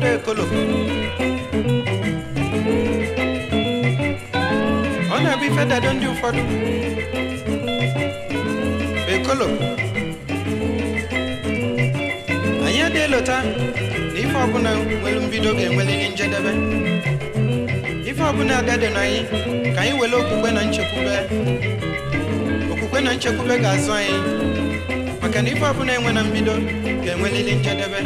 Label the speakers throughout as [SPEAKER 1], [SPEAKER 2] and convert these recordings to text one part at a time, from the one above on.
[SPEAKER 1] de kolo ọ na-abụ ife
[SPEAKER 2] dado ndị ụfọdụ ekolo anyị adị elota na ife ọbụla nwere mbido ga-enwere ihe njedebe ife ọbụla agadị na anyị ka anyị were okwukwe na nchekwube okwukwe na nchekwube ga-azụ anyị maka na ife ọbụla enwe na mbido ga-enweriri njedebe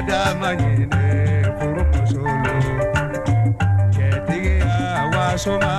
[SPEAKER 3] adama ɲinɛ furumuso lo cɛtigiya wasoma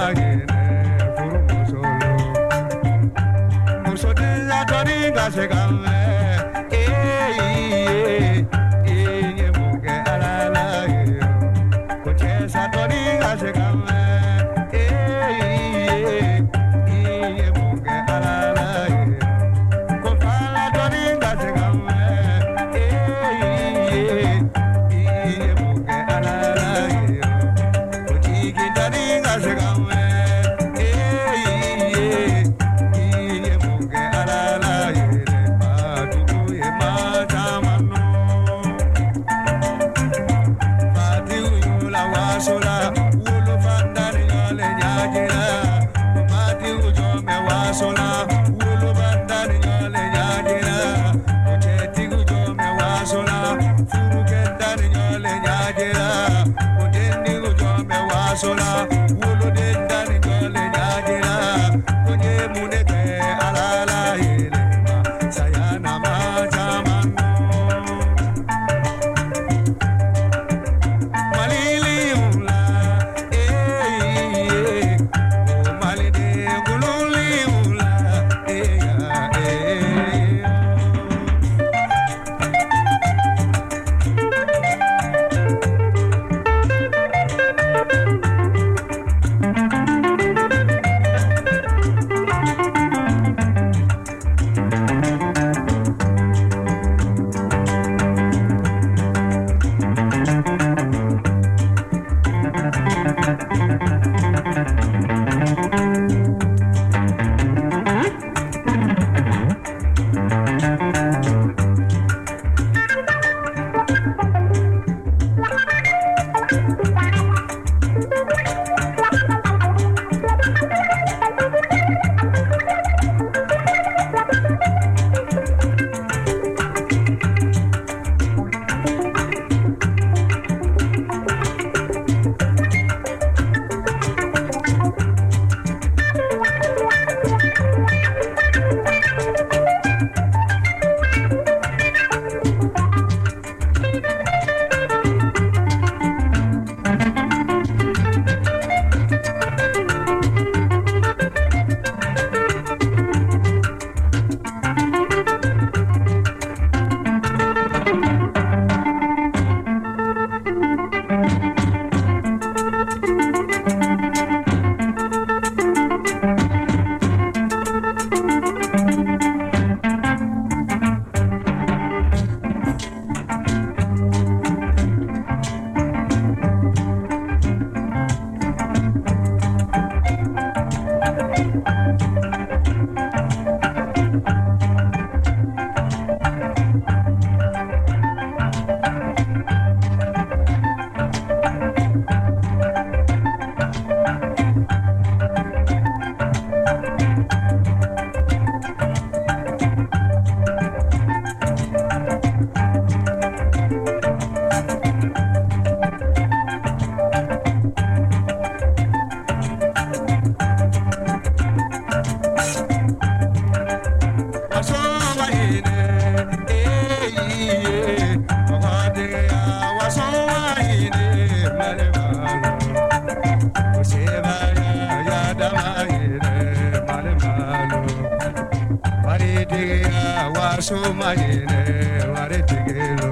[SPEAKER 3] Waritegea, wasoma ine, waritegelo.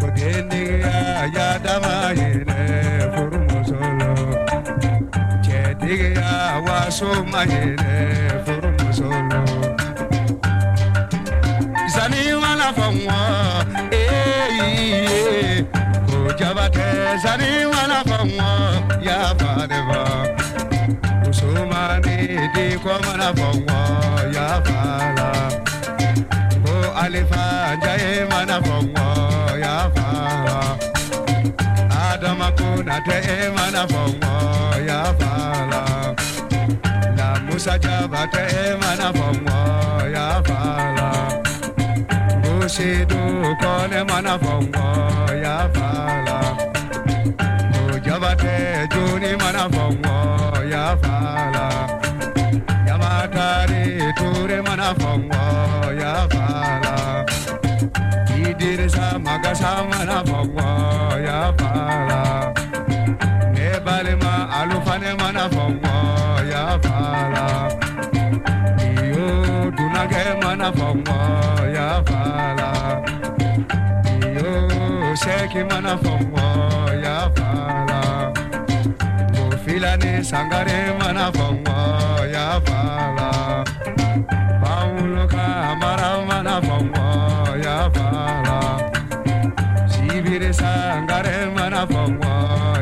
[SPEAKER 3] Kudendigea, ya dama ine, furumosolo. Chedigea, wasoma ine, furumosolo. Zani wana fangwa, eh, ko jabate zani wana fangwa, ya fadeva. Usumani di ko mana fangwa, ya fala. Alifa jaye mana fangwa, ya fala. Adama kuna te mana fangwa, ya fala. La Musa jabate mana fangwa, ya fala. Busidu kone mana fongo ya fala. O jabate juni mana magasa mana fɔwɔ ya fala ne balima alufane mana fɔwɔ ya fala iyo dunakɛ mana fɔwɔ ya fala iyo sɛki mana fɔwɔ ya fala kofilani sangare mana fɔwɔ ya fala paulo ka amara mana fɔwɔ sibiri sangare mana fɔwɔ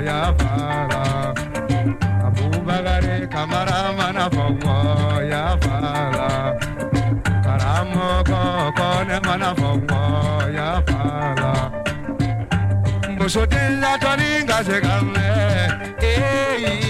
[SPEAKER 3] ya fala abubakare kamara mana fɔwɔ ya fala karamɔgɔ kɔnɛ mana fɔwɔ ya fala musoden latɔni ka se ka mɛn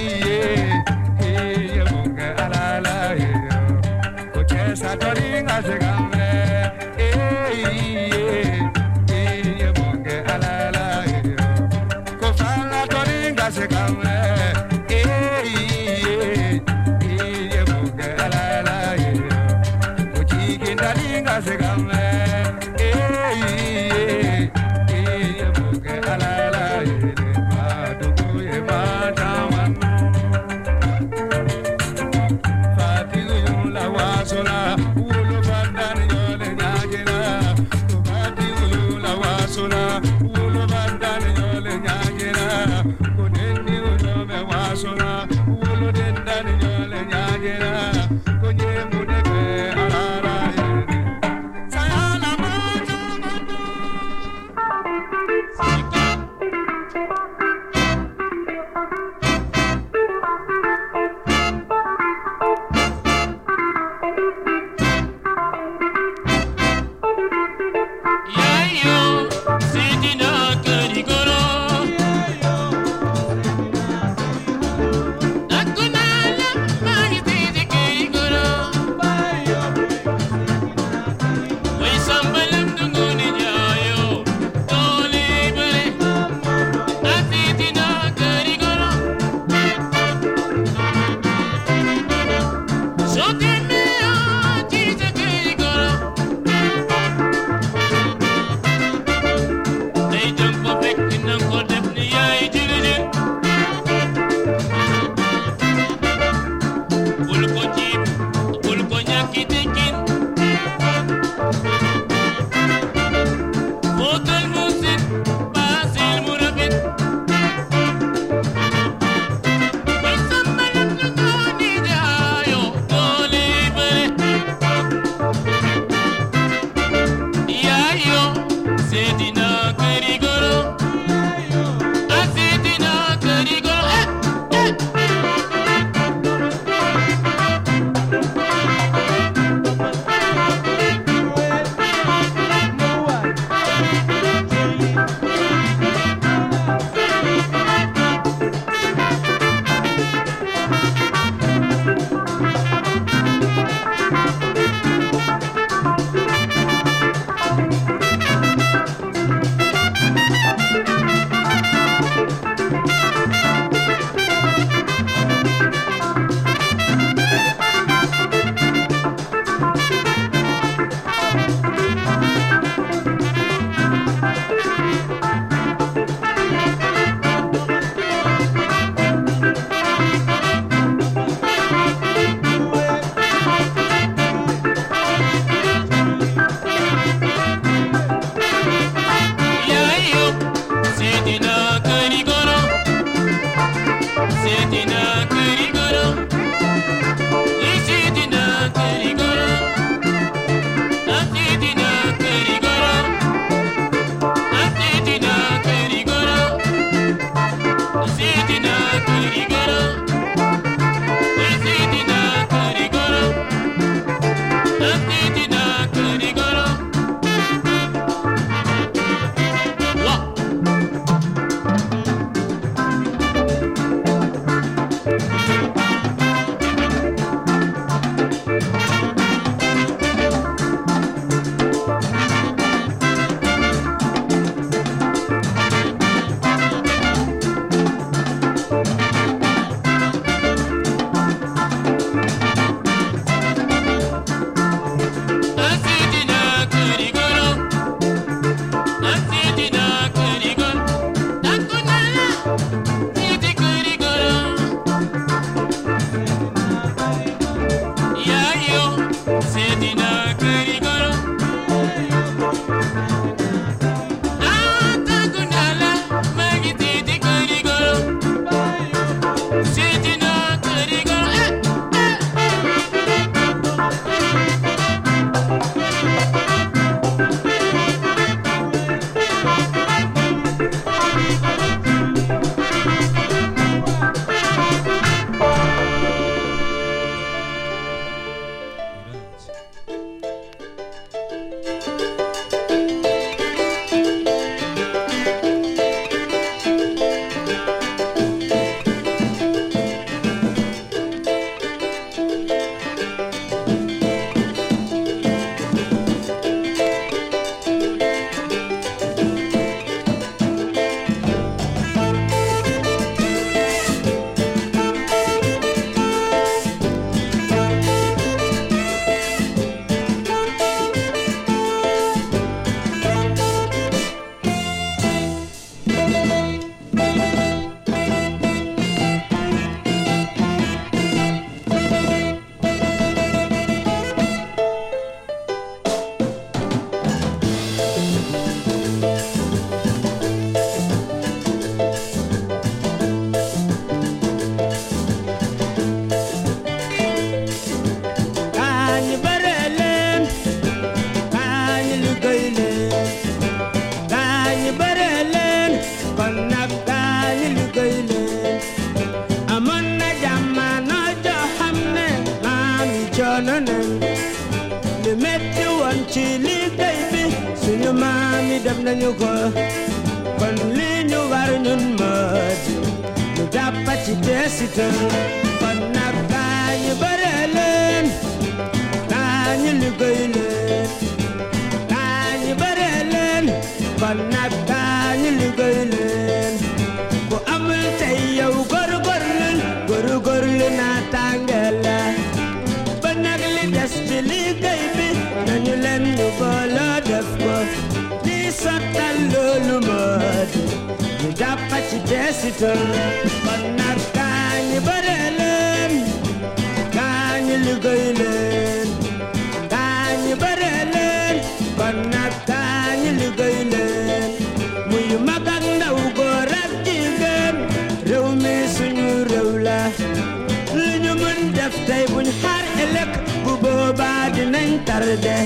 [SPEAKER 4] nan tarde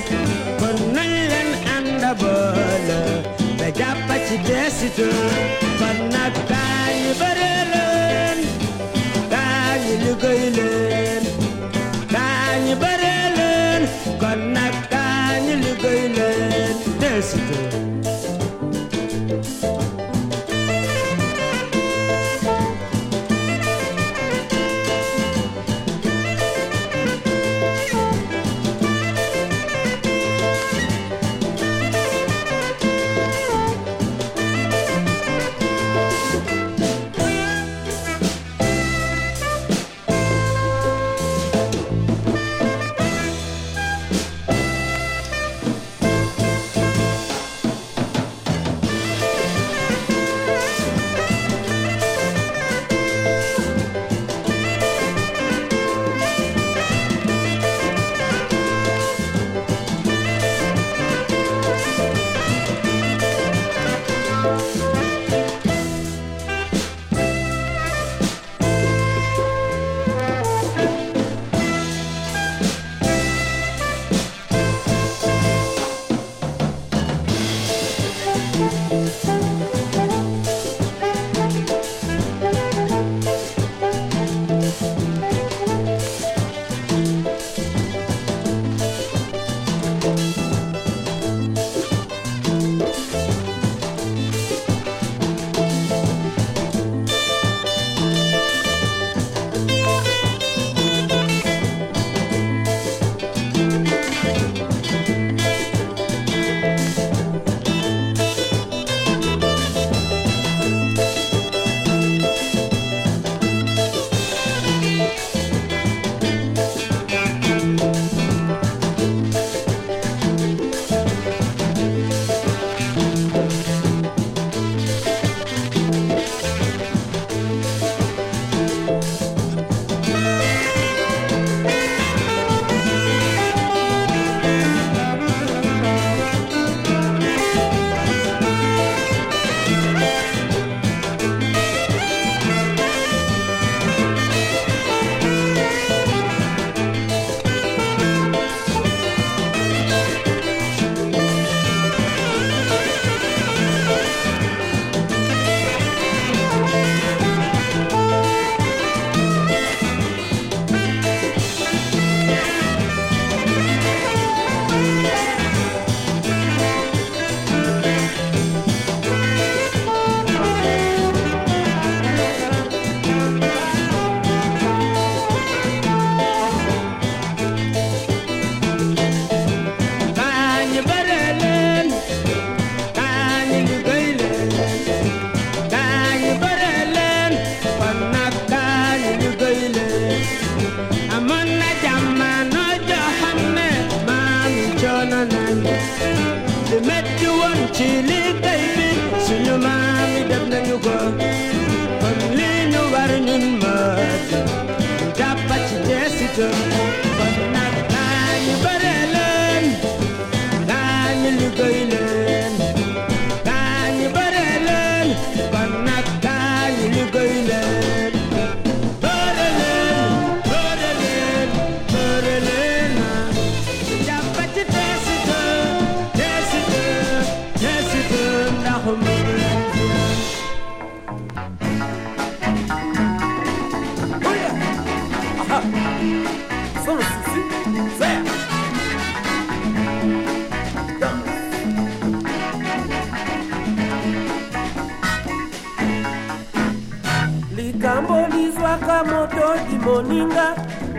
[SPEAKER 4] Fannan lan anda bola Beja pachi
[SPEAKER 5] desitu Fanna kanyi
[SPEAKER 6] barelen Kanyi lugoyle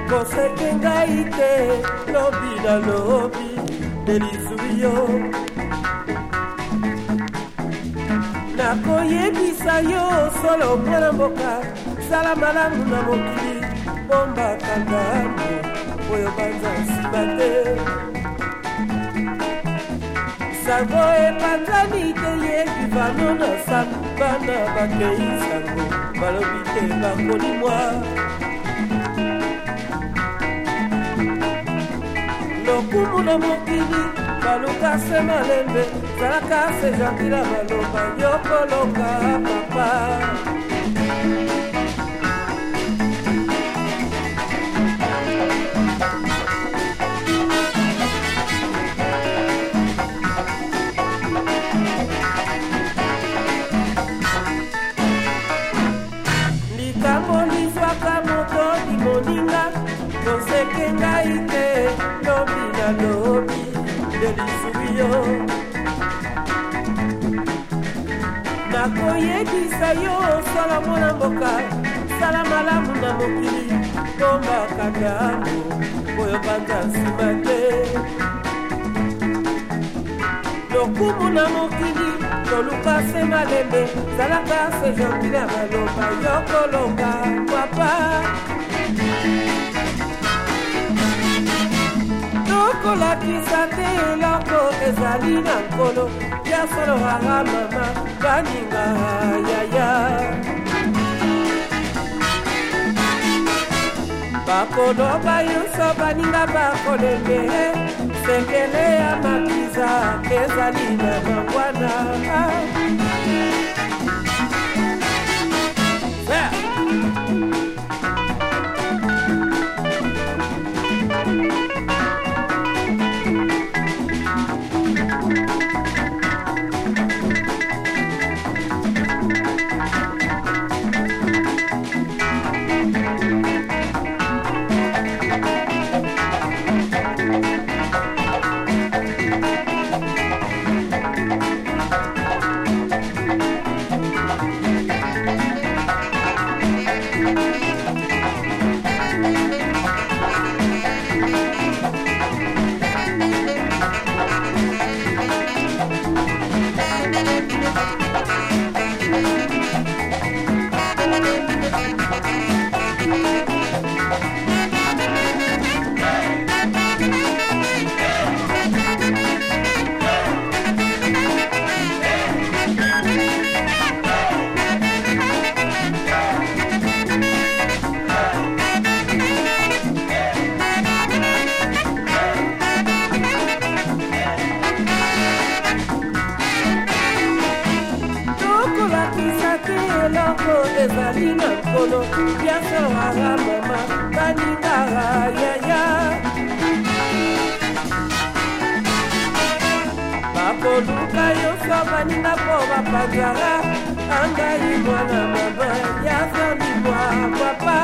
[SPEAKER 6] koseke ngai te lobi na lobi delizwi yo. Nakoyebisa yo solo mwana mboka sala malamu na mokili bombakanga oyo banza nsima te. Sango epanzani te yebi vano na sango bana bakei sango balobi te bakolimwa lokumu na mokili baluka se malembe zalaka se jantila baloba yokolonga papa yo. Nakoyebisa yo sala mwana mboka sala malamu na mokili tombakandamo oyo banza nsima te. Lokumu na mokili toluka se malembe zalaka se gentil ya maloba yokolonga papa tokolakisa te eloko ezali na nkolo. Ya solo kaka mama baninga yaya bakoloba nyonso baninga bakolende. Sekele ya makiza ezali na mangwana banina nkolo biaso aha mama banina aha yaya bakoluka yoso banina mpo bapagara angai mwana mama yazamibwa papa.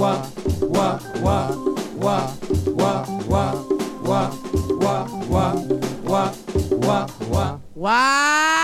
[SPEAKER 3] Wa wa wa wa wa wa wa wa wa wa wa wa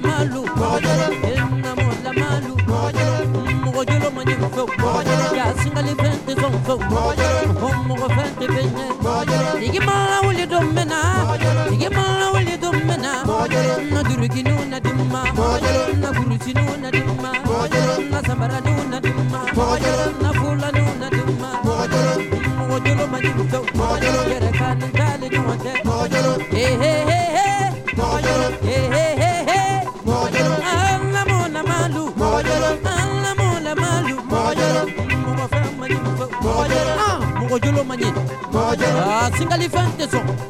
[SPEAKER 7] la malu
[SPEAKER 8] enna
[SPEAKER 7] mo la malu mo
[SPEAKER 8] jolo
[SPEAKER 7] mo ni
[SPEAKER 8] fo
[SPEAKER 7] ya singali
[SPEAKER 6] fente son fo mo mo fente bene digi mala wuli do mena digi mala wuli do mena na durugi nu na dimma. Na guruji nu na
[SPEAKER 9] dimma. Na samara nu na dimma. Na singa levante, zo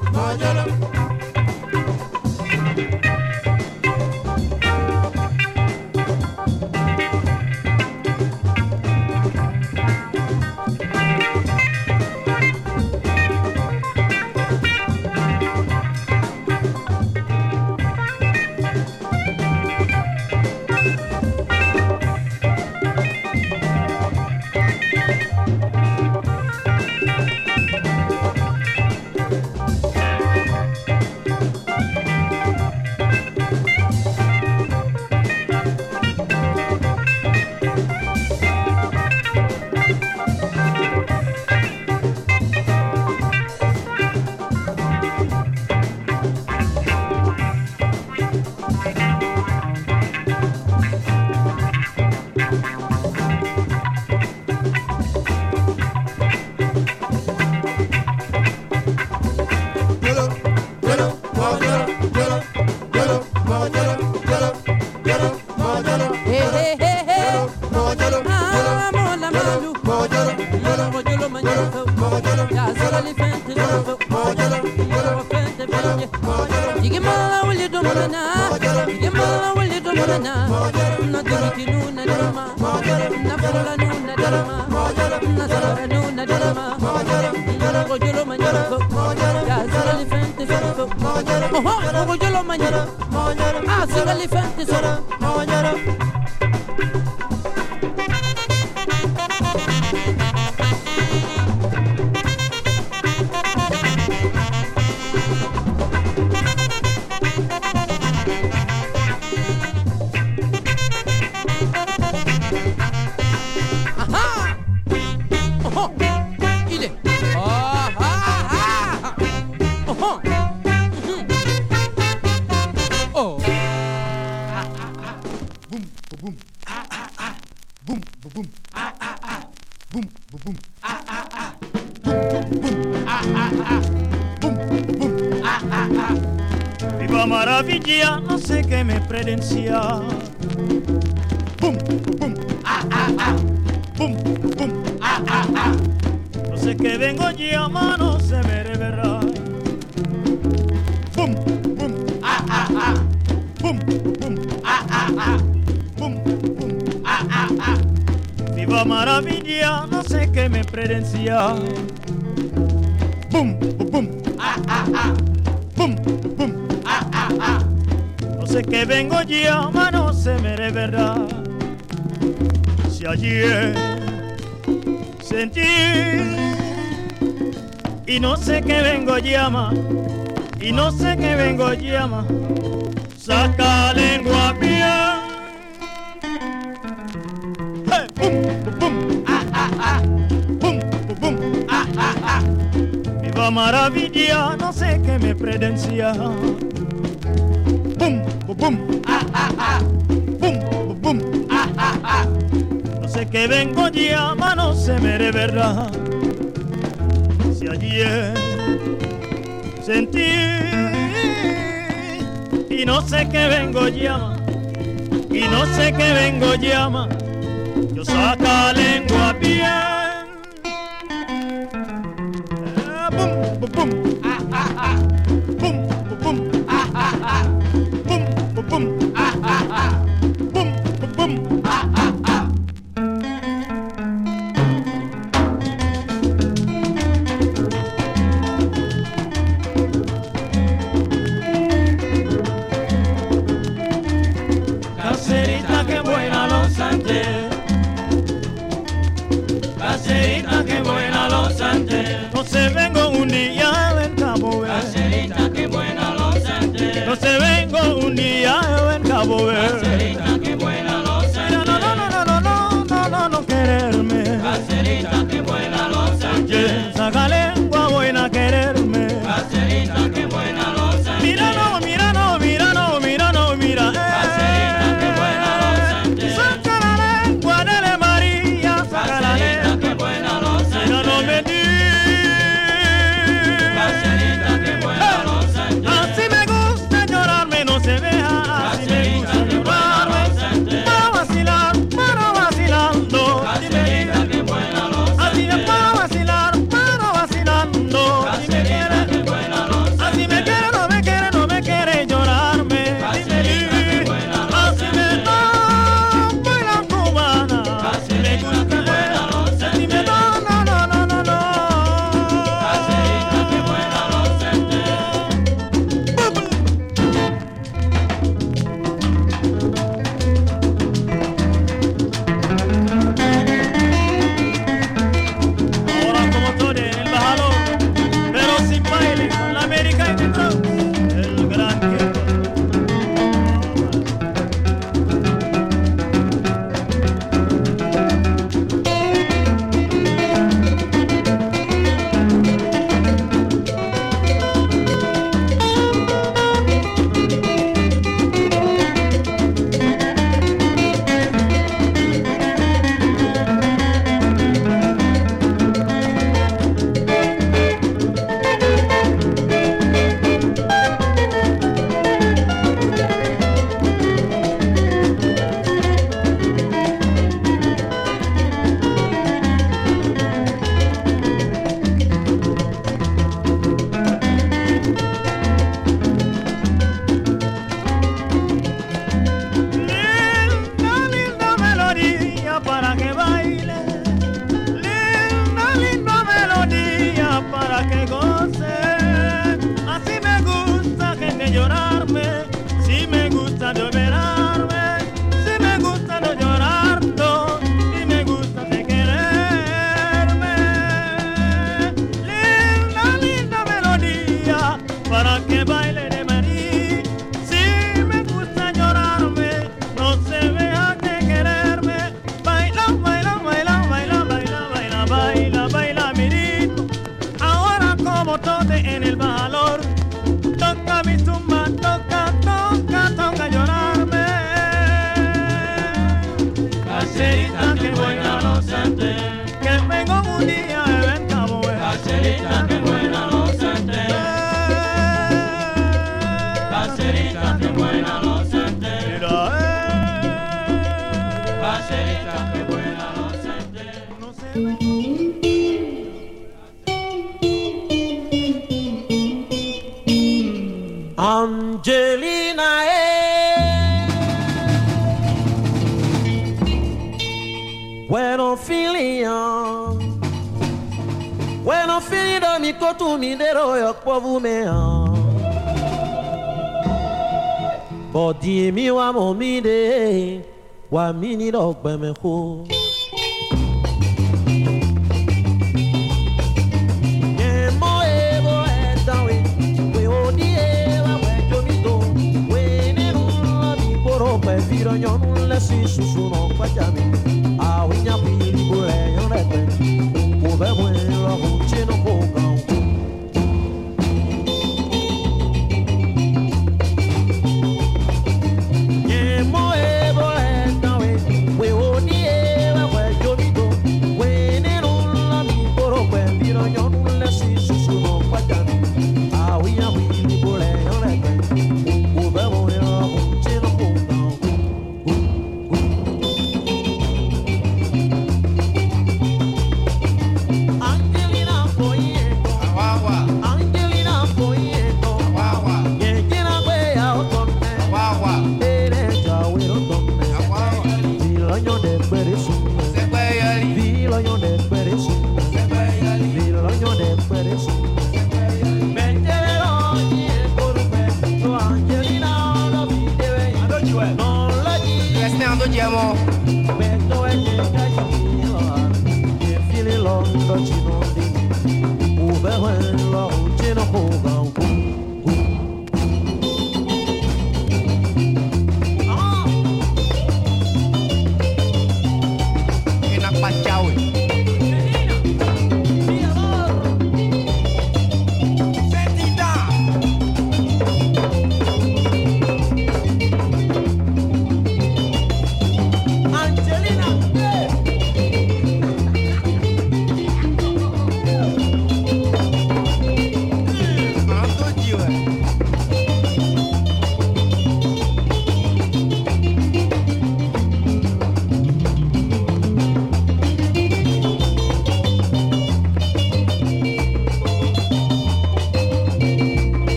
[SPEAKER 9] اللي فات سرى prevención y no sé qué vengo llama y no sé qué vengo llama. Saca lengua mía. Hey, bum, bum, ah, ah, ah. Bum, bum, ah, ah, ah. Viva maravilla, no sé qué me predencia. Bum, bum, ah, ah, ah. Bum, bum, ah, ah, ah. No sé qué vengo llama, no se me reverá. Si ayer sentí y no sé qué vengo llama y no sé qué vengo llama. Yo saca lengua bien. Se vengo un día en Cabo Verde. Que buena los antes. No se vengo un día en Cabo Verde. Que buena los antes. No, no, no, no, no, no, no, no, no quererme. Caserita que buena los antes.
[SPEAKER 7] mindero yo povo meu Bodi mi wa mo mi de wa mi ni do ko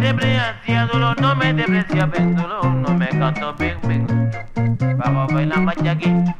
[SPEAKER 10] deprecia, duro, no me deprecia, pendulo, no me canto, ping, ping. Vamos a bailar
[SPEAKER 2] machaquín.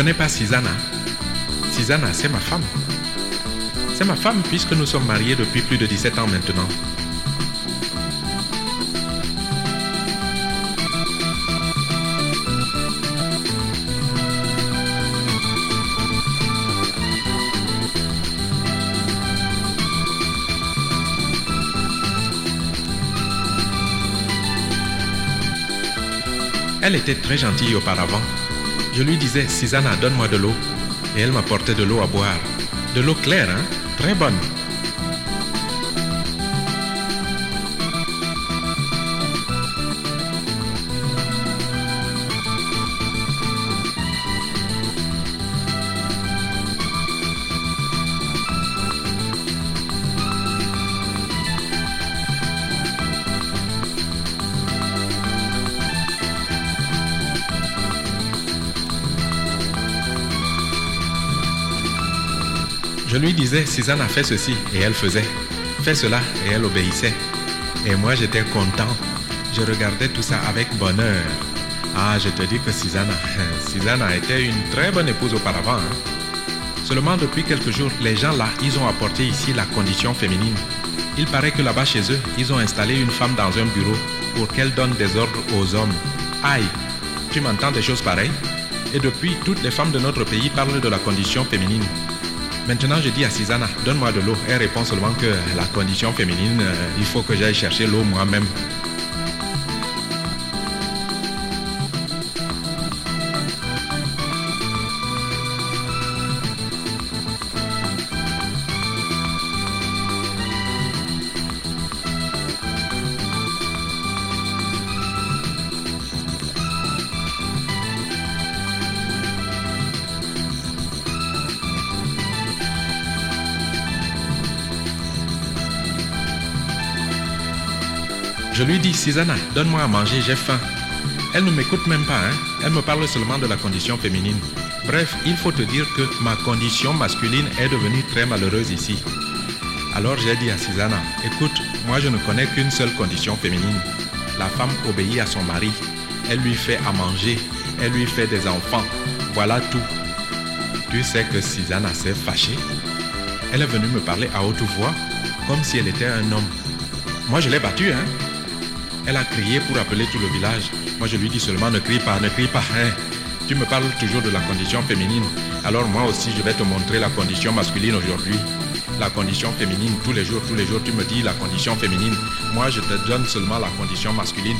[SPEAKER 2] je connais pas Susanna Susanna, c'est ma femme. C'est ma femme puisque nous sommes mariés depuis plus de 17 ans maintenant.
[SPEAKER 11] Elle était très gentille auparavant, je lui disais, Susanna, donne-moi de l'eau. Et elle m'apportait de l'eau à boire. De l'eau claire, hein? Très bonne. Je lui disais, Susanna, fais ceci, et elle faisait. Fais cela, et elle obéissait. Et moi, j'étais content. Je regardais tout ça avec bonheur. Ah, je te dis que Susanna, Susanna était une très bonne épouse auparavant. hein. Seulement depuis quelques jours, les gens là, ils ont apporté ici la condition féminine. Il paraît que là-bas chez eux, ils ont installé une femme dans un bureau pour qu'elle donne des ordres aux hommes. Aïe, tu m'entends des choses pareilles? Et depuis, toutes les femmes de notre pays parlent de la condition féminine. Maintenant, je dis à Susanna, donne-moi de l'eau. Elle répond seulement que la condition féminine, euh, il faut que j'aille chercher l'eau moi-même. Je lui dis, Susanna, donne-moi à manger, j'ai faim. Elle ne m'écoute même pas, hein. Elle me parle seulement de la condition féminine. Bref, il faut te dire que ma condition masculine est devenue très malheureuse ici. Alors j'ai dit à Susanna, écoute, moi je ne connais qu'une seule condition féminine. La femme obéit à son mari. Elle lui fait à manger. Elle lui fait des enfants. Voilà tout. Tu sais que Susanna s'est fâchée. Elle est venue me parler à haute voix, comme si elle était un homme. Moi je l'ai battue, hein. Elle a crié pour appeler tout le village. Moi, je lui dis seulement ne crie pas, ne crie pas. hein. Tu me parles toujours de la condition féminine. Alors moi aussi, je vais te montrer la condition masculine aujourd'hui. La condition féminine, tous les jours, tous les jours, tu me dis la condition féminine. Moi, je te donne seulement la condition masculine.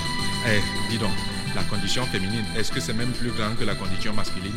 [SPEAKER 11] Eh, dis donc, la condition féminine, est-ce que c'est même plus grand que la condition masculine?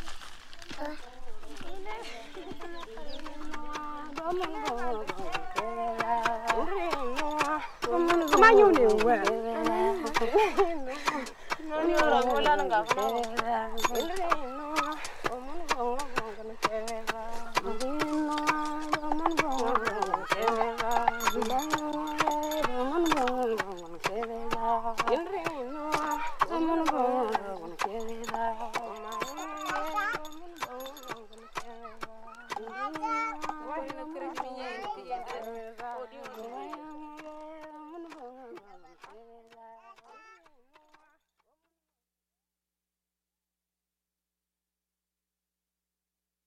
[SPEAKER 12] año ni we
[SPEAKER 13] no ni la gola
[SPEAKER 12] nga